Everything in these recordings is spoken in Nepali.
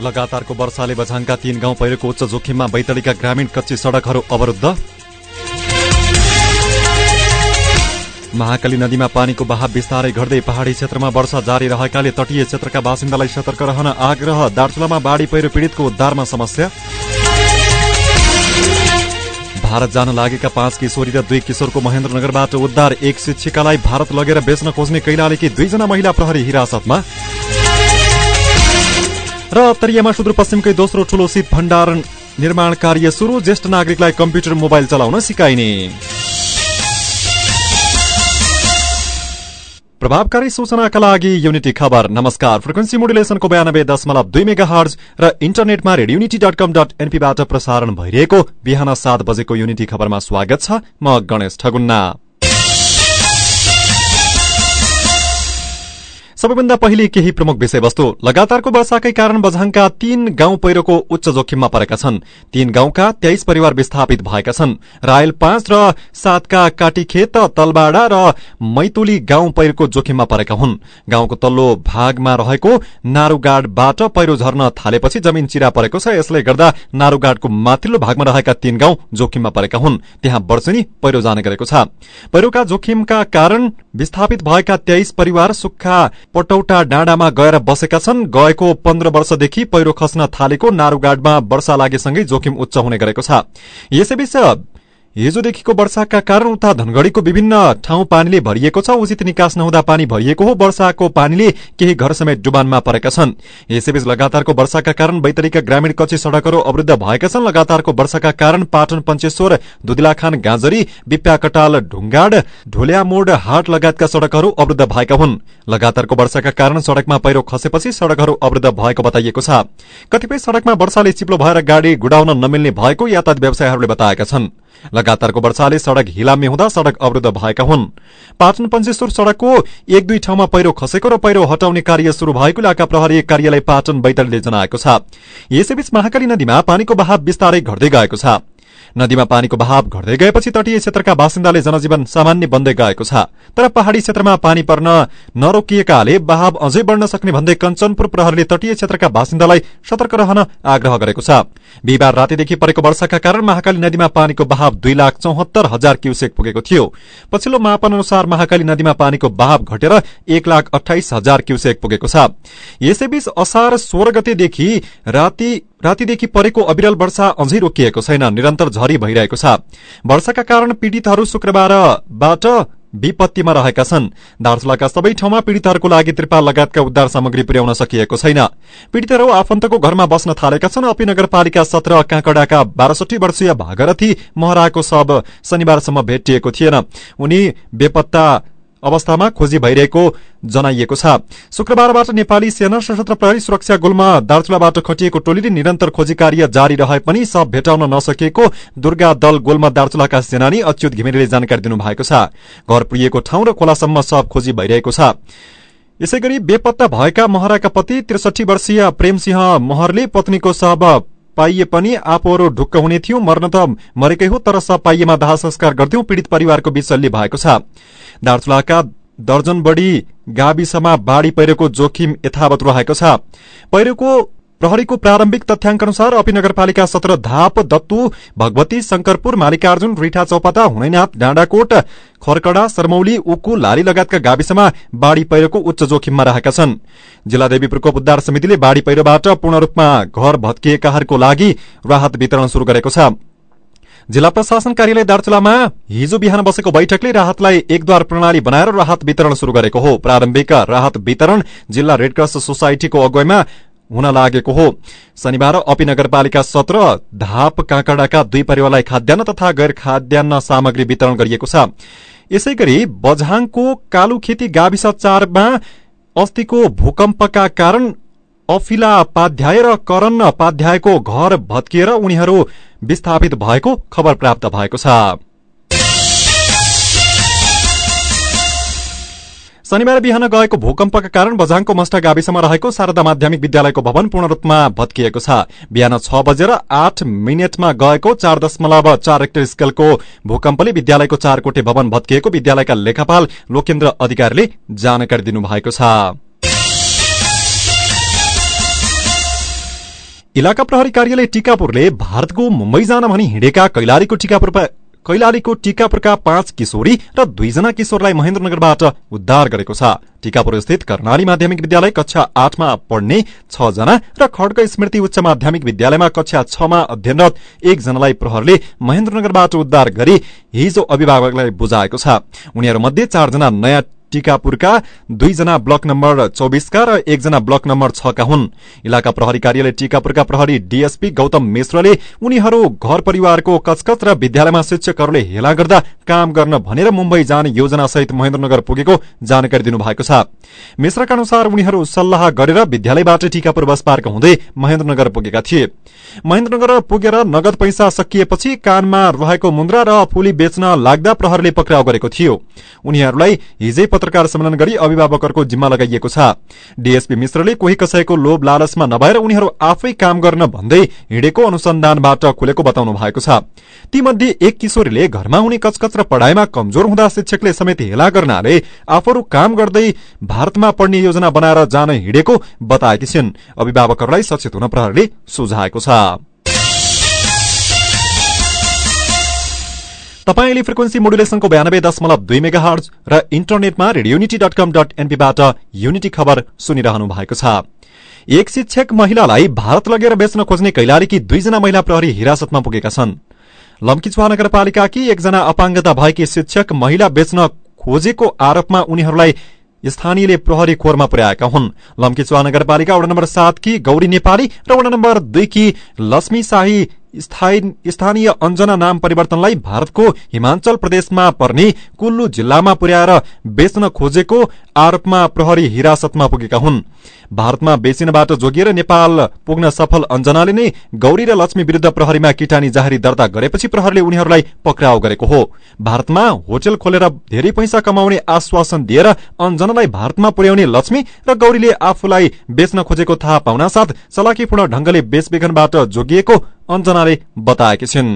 लगातारको वर्षाले बझाङका तीन गाउँ पहिरोको उच्च जोखिममा बैतडीका ग्रामीण कच्ची सड़कहरू अवरुद्ध। महाकाली नदीमा पानीको बहाव बिस्तारै घट्दै पहाड़ी क्षेत्रमा वर्षा जारी रहेकाले तटीय क्षेत्रका बासिन्दालाई सतर्क रहन आग्रह दार्चुलामा बाढ़ी पहिरो पीड़ितको उद्धारमा समस्या। भारत जान लागेका पाँच किशोरी र दुई किशोरको महेन्द्रनगरबाट उद्धार एक शिक्षिकालाई भारत लगेर बेच्न खोज्ने कैलालीकी दुईजना महिला प्रहरी हिरासतमा। र तरियामा सुदूरपश्चिमकै दोस्रो ठूलो शीत भण्डारण निर्माण कार्य सुरु। ज्येष्ठ नागरिकलाई कम्प्युटर मोबाइल चलाउन सिकाइने। प्रभावकारी सूचनाका लागि युनिटी खबर। नमस्कार। फ्रिक्वेन्सी मोडुलेसनको बयानब्बे दशमलव दुई मेगा हर्ज र इन्टरनेटमा रेडियोनिटी डट कम डट एनपीबाट प्रसारण भइरहेको बिहान सात बजेको युनिटी खबरमा स्वागत छ म गणेश ठगुन्ना। सबैभन्दा पहिले केही प्रमुख विषयवस्तु लगातारको वर्षाकै कारण बझाङका तीन गाउँ पहिरोको उच्च जोखिममा परेका छन्। तीन गाउँका तेइस परिवार विस्थापित भएका छन्। रायल पाँच र सातका काटीखेत तलबाडा र मैतुली गाउँ पहिरोको जोखिममा परेका हुन्। गाउँको तल्लो भागमा रहेको नारूगाडबाट पहिरो झर्न थालेपछि जमिन चिरा परेको छ। यसले गर्दा नारूगाडको माथिल्लो भागमा रहेका तीन गाउँ जोखिममा परेका हुन्। त्यहाँ वर्षनी पहिरो जाने गरेको छ। पहिरोका जोखिमका कारण विस्थापित भएका तेइस परिवार सुक्खा पटौटा डाँडामा गएर बसेका छन्। गएको पन्ध्र वर्षदेखि पहिरो खस्न थालेको नारूगाडमा वर्षा लागेसँगै जोखिम उच्च हुने गरेको छ। यसैबीच हिजोदेखिको वर्षाका कारण उता धनगढ़ीको विभिन्न ठाउँ पानीले भरिएको छ। उचित निकास नहुँदा पानी भरिएको हो। वर्षाको पानीले केही घर समेत डुबानमा परेका छन्। यसैबीच लगातारको वर्षाका कारण बैतडीका ग्रामीण कच्ची सड़कहरू अवरुद्ध भएका छन्। लगातारको वर्षाका कारण पाटन पञ्चेश्वर दुदिलाखान गाँजरी विप्या कटाल ढुङ्गाड ढोल्यामोड हाट लगायतका सड़कहरू अवरुद्ध भएका हुन्। लगातारको वर्षाका कारण सड़कमा पहिरो खसेपछि सड़कहरू अवरुद्ध भएको बताइएको छ। कतिपय सड़कमा वर्षाले चिप्लो भएर गाड़ी गुडाउन नमिल्ने भएको यातायात व्यवसायहरूले बताएका छन्। लगातारको वर्षाले सड़क हिलामे हुँदा सड़क अवरुद्ध भएका हुन्। पाटन पञ्चेश्वर सड़कको एक दुई ठाउँमा पहिरो खसेको र पहिरो हटाउने कार्य शुरू भएको इलाका प्रहरी कार्यालय पाटन बैतडीले जनाएको छ। यसैबीच महाकाली नदीमा पानीको बहाव बिस्तारै घट्दै गएको छ। नदीमा पानीको बहाव घट्दै गएपछि तटीय क्षेत्रका बासिन्दाले जनजीवन सामान्य बन्दै गएको छ। तर पहाड़ी क्षेत्रमा पानी पर्न नरोकिएकाले बहाव अझै बढ़न सक्ने भन्दै कञ्चनपुर प्रहरीले तटीय क्षेत्रका बासिन्दालाई सतर्क रहन आग्रह गरेको छ। बिहिबार रातिदेखि परेको वर्षाका कारण महाकाली नदीमा पानीको बहाव दुई लाख चौहत्तर हजार क्यूसेक पुगेको थियो। पछिल्लो मापन अनुसार महाकाली नदीमा पानीको बहाव घटेर एक लाख अठाइस हजार क्यूसेक पुगेको छ। यसैबीच असार सोह्र गतेदेखि राति रातिदेखि परेको अविरल वर्षा अझै रोकिएको छैन निरन्तर झरी भइरहेको छ। वर्षाका कारण पीड़ितहरू शुक्रबारबाट विपत्तिमा रहेका छन्। दार्चुलाका सबै ठाउँमा पीड़ितहरूको लागि त्रिपाल लगायतका उद्धार सामग्री पुर्याउन सकिएको छैन। पीड़ितहरू आफन्तको घरमा बस्न थालेका छन्। अपी नगरपालिका सत्र काँकडाका बाह्रसठी वर्षीय भागरथी महराको शव शनिबारसम्म भेटिएको थिएन। उनी बेपत्ता अवस्थामा खोजी भइरहेको जनाइएको छ। शुक्रबारबाट नेपाली सेना सशस्त्र प्रहरी सुरक्षा गुल्मा दार्चुलाबाट खटिएको टोलीले निरन्तर खोजी कार्य जारी रहे पनि सब भेटाउन नसकेको दुर्गा दल गोलमा दार्चुलाका सेनानी अच्युत घिमिरेले जानकारी दिनुभएको छ। घर पुगिएको ठाउँ र खोलासम्म सब खोजी भइरहेको छ। यसै गरी बेपत्ता भएका महराका पति त्रिसठी वर्षीय प्रेमसिंह महरले पत्नीको शव पाइए पनि आपोरो ढुक्क हुने थियो मर्न त मरेकै हो तर सब पाइएमा दाह संस्कार गर्थ्यौं पीड़ित परिवारको विचल्ली भएको छ। दार्चुलाका दर्जन बढ़ी गाविसमा बाढ़ी पहिरोको जोखिम यथावत रहेको छ। पहिरोको प्रहरीको प्रारम्भिक तथ्याङ्क अनुसार अपी नगरपालिका सत्र धाप दत्तु भगवती शंकरपुर मालिकार्जुन रिठा चौपाता हुनैनाथ डाँडाकोट खरकडा सरमौली उक्कु लाली लगायतका गाविसमा बाढ़ी पहिरोको उच्च जोखिममा रहेका छन्। जिल्ला देवी प्रकोप उद्धार समितिले बाढ़ी पहिरोबाट पूर्ण रूपमा घर भत्किएकाहरूको लागि राहत वितरण शुरू गरेको छ। जिल्ला प्रशासन कार्यालय दार्चुलामा हिजो बिहान बसेको बैठकले राहतलाई एकद्वार प्रणाली बनाएर राहत वितरण शुरू गरेको हो। प्रारम्भिक राहत वितरण जिल्ला रेडक्रस सोसाइटीको अगुवाईमा हुन लागेको हो। शनिबार अपी नगरपालिका सत्र धाप काँकडाका दुई परिवारलाई खाद्यान्न तथा गैर खाद्यान्न सामग्री वितरण गरिएको छ। यसै गरी बझाङको कालुखेती गाविस चारमा अस्तिको भूकम्पका कारण अफिला पाध्याय र करण पाध्यायको घर भत्किएर उनीहरू विस्थापित भएको खबर प्राप्त भएको छ। शनिबार बिहान गएको भूकम्पका कारण बझाङको मष्ट गाविसमा रहेको शारदा माध्यमिक विद्यालयको भवन पूर्ण रूपमा भत्किएको छ। बिहान छ बजेर आठ मिनटमा गएको चार दशमलव चार रेक्टर स्केलको भूकम्पले विद्यालयको चार कोटे भवन भत्किएको विद्यालयका लेखापाल लोकेन्द्र अधिकारीले जानकारी दिनुभएको छ। इलाका प्रहरी कार्यालय टिकापुरले भारतको मुम्बई जान भनी हिँडेका कैलालीको टिकापुर कैलालीको टिकापुरका पाँच किशोरी र दुईजना किशोरलाई महेन्द्रनगरबाट उद्धार गरेको छ। टिकापुर स्थित कर्णाली माध्यमिक विद्यालय कक्षा आठमा पढ्ने छ जना र खड्ग स्मृति उच्च माध्यमिक विद्यालयमा कक्षा छमा अध्ययनरत एकजनालाई प्रहरले महेन्द्रनगरबाट उद्धार गरी हिजो अभिभावकलाई बुझाएको छ। उनीहरूमध्ये चारजना नयाँ टिकापुरका दुईजना ब्लक नम्बर चौबिसका र एकजना ब्लक नम्बर छका हुन्। इलाका प्रहरी कार्यालय टिकापुरका प्रहरी डीएसपी गौतम मिश्रले उनीहरू घर परिवारको कचकच र विद्यालयमा शिक्षकहरूले हेला गर्दा काम गर्न भनेर मुम्बई जाने योजना सहित महेन्द्रनगर पुगेको जानकारी दिनुभएको छ। मिश्रका अनुसार उनीहरू सल्लाह गरेर विद्यालयबाट टिकापुर बस पार्क हुँदै महेन्द्रनगर पुगेका थिए। महेन्द्रनगर पुगेर नगद पैसा सकिएपछि कानमा रहेको मुन्द्रा र फुली बेच्न लाग्दा प्रहरले पक्राउ गरेको थियो। उनीहरूलाई हिजै पत्रकार सम्मेलन गरी अभिभावकहरूको जिम्मा लगाइएको छ। डीएसपी मिश्रले कोही कसैको लोभ लालचमा नभएर उनीहरू आफै काम गर्न भन्दै हिँडेको अनुसन्धानबाट खुलेको बताउनु भएको छ। तीमध्ये एक किशोरीले घरमा हुने कचकच र पढ़ाइमा कमजोर हुँदा शिक्षकले समेत हेला गर्नाले आफूहरू काम गर्दै भारतमा पढ्ने योजना बनाएर जान हिँडेको बताएकी छिन्। अभिभावकहरूलाई सचेत हुन प्रहरले सुझाएको छ। तपाईँले फ्रिक्वेन्सी मोडुलेसनको बयानब्बे दशमलव दुई मेगा हर्ज र इन्टरनेटमा रेडियोनिटी डट कम डट एनपीबाट युनिटी खबर सुनिरहनु भएको छ। एक शिक्षक महिलालाई भारत लगेर बेच्न खोज्ने कैलालीकी दुईजना महिला प्रहरी हिरासतमा पुगेका छन्। लम्कीचुवा नगरपालिकाकी एकजना अपाङ्गता भएकी शिक्षक महिला बेच्न खोजेको आरोपमा उनीहरूलाई स्थानीयले प्रहरी खोरमा पुर्याएका हुन्। लम्कीचुवा नगरपालिका वडा नम्बर सातकी गौरी नेपाली र वडा नम्बर दुईकी लक्ष्मी शाही स्थानीय अञ्जना नाम परिवर्तनलाई भारतको हिमाचल प्रदेशमा पर्ने कुल्लु जिल्लामा पुर्याएर बेच्न खोजेको आरोपमा प्रहरी हिरासतमा पुगेका हुन्। भारतमा बेचिनबाट जोगिएर नेपाल पुग्न सफल अञ्जनाले नै गौरी र लक्ष्मी विरूद्ध प्रहरीमा किटानी जाहेरी दर्ता गरेपछि प्रहरीले उनीहरूलाई पक्राउ गरेको हो। भारतमा होटल खोलेर धेरै पैसा कमाउने आश्वासन दिएर अञ्जनालाई भारतमा पुर्याउने लक्ष्मी र गौरीले आफूलाई बेच्न खोजेको थाहा पाउनासाथ चलाकीपूर्ण ढंगले बेचबेखनबाट जोगिएको अञ्जनाले बताएकी छिन्।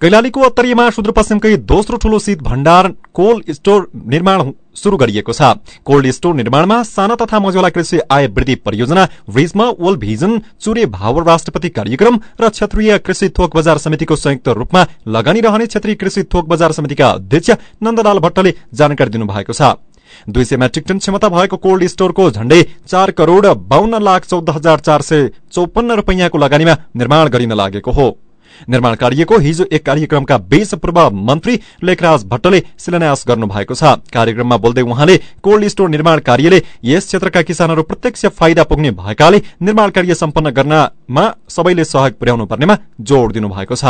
कैलालीको उत्तरीयमा सुदूरपश्चिमकै दोस्रो ठूलो शीत भण्डार कोल्ड स्टोर निर्माण शुरू गरिएको छ। कोल्ड स्टोर निर्माणमा साना तथा मझौला कृषि आय वृद्धि परियोजना ब्रिजमा ओल भिजन चुरे भावर राष्ट्रपति कार्यक्रम र क्षेत्रीय कृषि थोक बजार समितिको संयुक्त रूपमा लगानी रहने क्षेत्रीय कृषि थोक बजार समितिका अध्यक्ष नन्दलाल भट्टले जानकारी दिनुभएको छ। दुई सय मेट्रिक टन क्षमता भएको कोल्ड स्टोरको झण्डै चार करोड़ बाहन्न लाख चौध हजार चार सय चौपन्न रूपियाँको लगानीमा निर्माण गरिन लागेको हो। निर्माण कार्यको हिजो एक कार्यक्रमका बीच पूर्व मन्त्री लेखराज भट्टले शिलान्यास गर्नु भएको छ। कार्यक्रममा बोल्दै उहाँले कोल्ड स्टोर निर्माण कार्यले यस क्षेत्रका किसानहरू प्रत्यक्ष फाइदा पुग्ने भएकाले निर्माण कार्य सम्पन्न गर्नमा सबैले सहयोग पुर्याउनु पर्नेमा जोड़ दिनुभएको छ।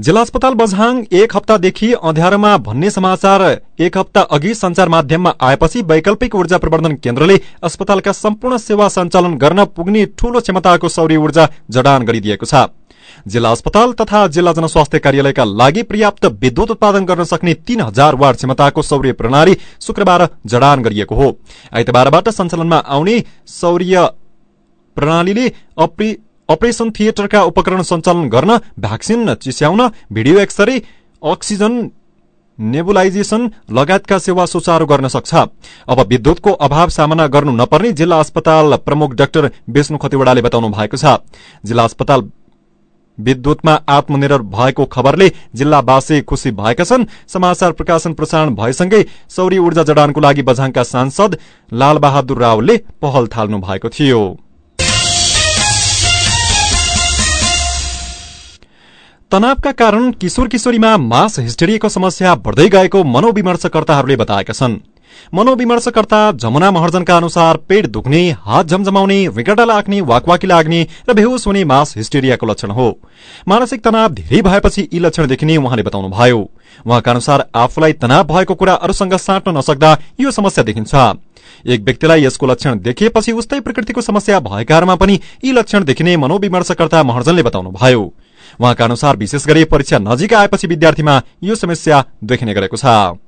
जिल्ला अस्पताल बझाङ एक हप्तादेखि अँध्यारोमा भन्ने समाचार एक हप्ता अघि संचार माध्यममा आएपछि वैकल्पिक ऊर्जा प्रवर्धन केन्द्रले अस्पतालका सम्पूर्ण सेवा सञ्चालन गर्न पुग्ने ठूलो क्षमताको सौर्य ऊर्जा जडान गरिदिएको छ। जिल्ला अस्पताल तथा जिल्ला जनस्वास्थ्य कार्यालयका लागि पर्याप्त विद्युत उत्पादन गर्न सक्ने तीन हजार वाट क्षमताको सौर्य प्रणाली शुक्रबार जडान गरिएको हो। आइतबारबाट सञ्चालनमा आउने सौर्य प्रणालीले अपरेशन थिएटरका उपकरण सञ्चालन गर्न भ्याक्सिन चिस्याउन भिडियो एक्सरे अक्सिजन नेबुलाइजेशन लगायतका सेवा सुचारू गर्न सक्छ। अब विद्युतको अभाव सामना गर्नु नपर्ने जिल्ला अस्पताल प्रमुख डाक्टर विष्णु खतिवड़ाले बताउनु भएको छ। जिल्ला अस्पताल विद्युतमा आत्मनिर्भर भएको खबरले जिल्लावासी खुशी भएका छन्। समाचार प्रकाशन प्रसारण भएसँगै सौर्य ऊर्जा जडानको लागि बझाङका सांसद लालबहादुर रावलले पहल थाल्नु भएको थियो। तनावका कारण किशोर किशोरीमा मास हिस्टेरियाको समस्या बढ़दै गएको मनोविमर्शकर्ताहरूले बताएका छन्। मनोविमर्शकर्ता जमुना महर्जनका अनुसार पेट दुख्ने हात झमझमाउने रिगडा लाग्ने वाकवाकी लाग्ने र बेहोस हुने मास हिस्टेरियाको लक्षण हो। मानसिक तनाव धेरै भएपछि यी लक्षण देखिने उहाँले बताउनुभयो। उहाँका अनुसार आफूलाई तनाव भएको कुरा अरूसँग साट्न नसक्दा यो समस्या देखिन्छ। एक व्यक्तिलाई यसको लक्षण देखिएपछि उस्तै प्रकृतिको समस्या भएकाहरूमा पनि यी लक्षण देखिने मनोविमर्शकर्ता महर्जनले बताउनुभयो। उहाँका अनुसार विशेष गरी परीक्षा नजिक आएपछि विद्यार्थीमा यो समस्या देखिने गरेको छ।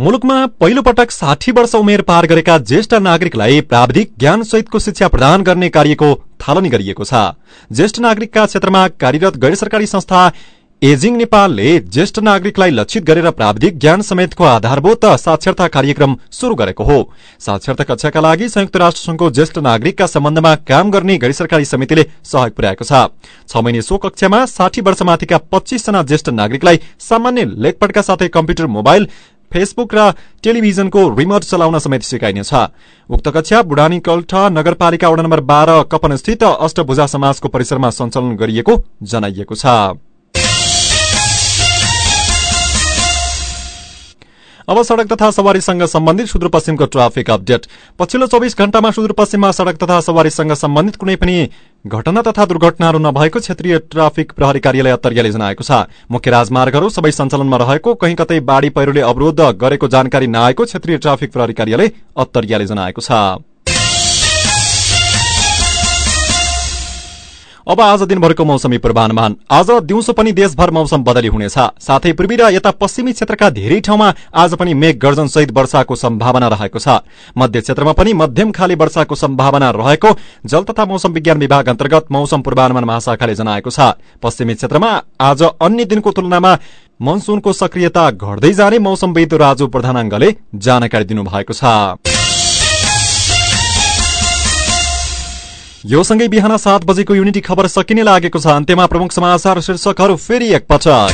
मुलुकमा पहिलो पटक साठी वर्ष उमेर पार गरेका ज्येष्ठ नागरिकलाई प्राविधिक ज्ञान सहितको शिक्षा प्रदान गर्ने कार्यको थालनी गरिएको छ। ज्येष्ठ नागरिकका क्षेत्रमा कार्यरत गैर सरकारी संस्था एजिङ नेपालले ज्येष्ठ नागरिकलाई लक्षित गरेर प्राविधिक ज्ञान समेतको आधारभूत साक्षरता कार्यक्रम शुरू गरेको हो। साक्षरता कक्षाका लागि संयुक्त राष्ट्र संघको ज्येष्ठ नागरिकका सम्बन्धमा काम गर्ने गैर सरकारी समितिले सहयोग पुर्याएको छ। महिने सो कक्षामा साठी वर्षमाथिका पच्चीसजना ज्येष्ठ नागरिकलाई सामान्य लेखपटका साथै कम्प्युटर मोबाइल फेसबुक र टेलिभिजनको रिमोट चलाउन समेत सिकाइनेछ उक्त कक्षा बुढानी कल्ठ नगरपालिका वडा नम्बर बाह्र कपन स्थित अष्टभुजा समाजको परिसरमा सञ्चालन गरिएको जनाइएको छ। अब सड़क तथा सवारीसँग सम्बन्धित सुदूरपश्चिमको ट्राफिक अपडेट। पछिल्लो चौबिस घण्टामा सुदूरपश्चिममा सड़क तथा सवारीसँग सम्बन्धित कुनै पनि घटना तथा दुर्घटनाहरू नभएको क्षेत्रीय ट्राफिक प्रहरी कार्यालय अत्तरियाले जनाएको छ। मुख्य राजमार्गहरू सबै सञ्चालनमा रहेको कहीँ कतै बाढ़ी पहिरोले अवरोध गरेको जानकारी नआएको क्षेत्रीय ट्राफिक प्रहरी कार्यालय अत्तरियाले जनाएको छ। अब आज दिनभरको मौसमी पूर्वानुमान। आज दिउँसो पनि देशभर मौसम बदली हुनेछ। साथै पूर्वी र यता पश्चिमी क्षेत्रका धेरै ठाउँमा आज पनि मेघ गर्जन सहित वर्षाको सम्भावना रहेको छ। मध्य क्षेत्रमा पनि मध्यम खाली वर्षाको सम्भावना रहेको जल तथा मौसम विज्ञान विभाग अन्तर्गत मौसम पूर्वानुमान महाशाखाले जनाएको छ। पश्चिमी क्षेत्रमा आज अन्य दिनको तुलनामा मनसुनको सक्रियता घट्दै जाने मौसमविद राजु प्रधानाङ्गले जानकारी दिनुभएको छ। यो सँगै बिहान सात बजेको युनिटी खबर सकिने लागेको छ। अन्त्यमा प्रमुख समाचार शीर्षकहरू फेरि एकपटक।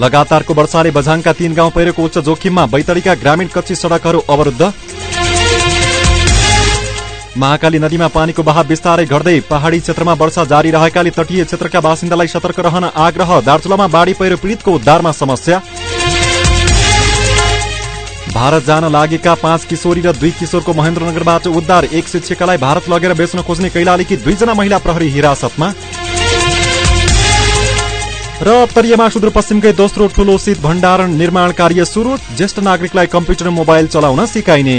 लगातारको वर्षाले बझाङका तीन गाउँ पहिरोको उच्च जोखिममा बैतडीका ग्रामीण कच्ची सड़कहरू अवरुद्ध। महाकाली नदीमा पानीको बहाव बिस्तारै घट्दै पहाड़ी क्षेत्रमा वर्षा जारी रहेकाले तटीय क्षेत्रका बासिन्दालाई सतर्क रहन आग्रह। दार्चुलामा बाढ़ी पहिरो पीड़ितको उद्धारमा समस्या। भारत जान लागेका पाँच किशोरी र दुई किशोरको महेन्द्रनगरबाट उद्धार एक शिक्षिकालाई भारत लगेर बेच्न खोज्ने कैलालीकी दुईजना महिला प्रहरी हिरासतमा। र तरियामा सुदूरपश्चिमकै दोस्रो ठूलो शीत भण्डारण निर्माण कार्य सुरु। ज्येष्ठ नागरिकलाई कम्प्युटर मोबाइल चलाउन सिकाइने।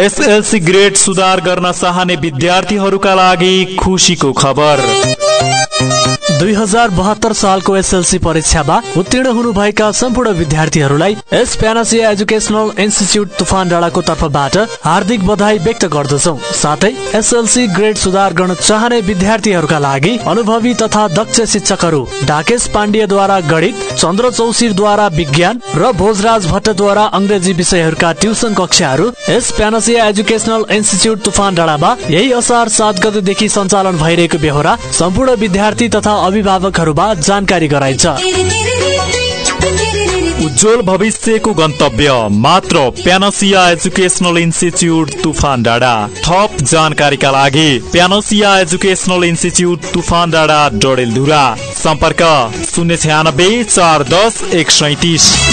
एसएलसी ग्रेड सुधार गर्न चाहने विद्यार्थीहरूका लागि खुसीको खबर। दुई हजार बहत्तर सालको एसएलसी परीक्षामा उत्तीर्ण हुनुभएका सम्पूर्ण विद्यार्थीहरूलाई एस प्यानासिया एजुकेसनल इन्स्टिच्युट तुफान डाँडाको तर्फबाट हार्दिक बधाई व्यक्त गर्दछौ। साथै एसएलसी ग्रेड सुधार गर्न चाहने विद्यार्थीहरूका लागि अनुभवी तथा दक्ष शिक्षकहरू डाकेश पाण्डेद्वारा गणित चन्द्र चौसीद्वारा विज्ञान र भोजराज भट्टद्वारा अङ्ग्रेजी विषयहरूका ट्युसन कक्षाहरू S panacea educational institute Tufan डाँडामा यही असार सात गतेदेखि सञ्चालन भइरहेको बेहोरा सम्पूर्ण विद्यार्थी तथा अभिभावकहरूमा जानकारी गराइन्छ। उज्जवल भविष्यको गन्तव्य मात्र प्यानसिया एजुकेसनल इन्स्टिच्युट तुफान डाँडा। थप जानकारीका लागि प्यानसिया एजुकेसनल इन्स्टिच्युट तुफान डाँडा डडेलधुरा। सम्पर्क शून्य छ्यानब्बे चार दस एक सैतिस।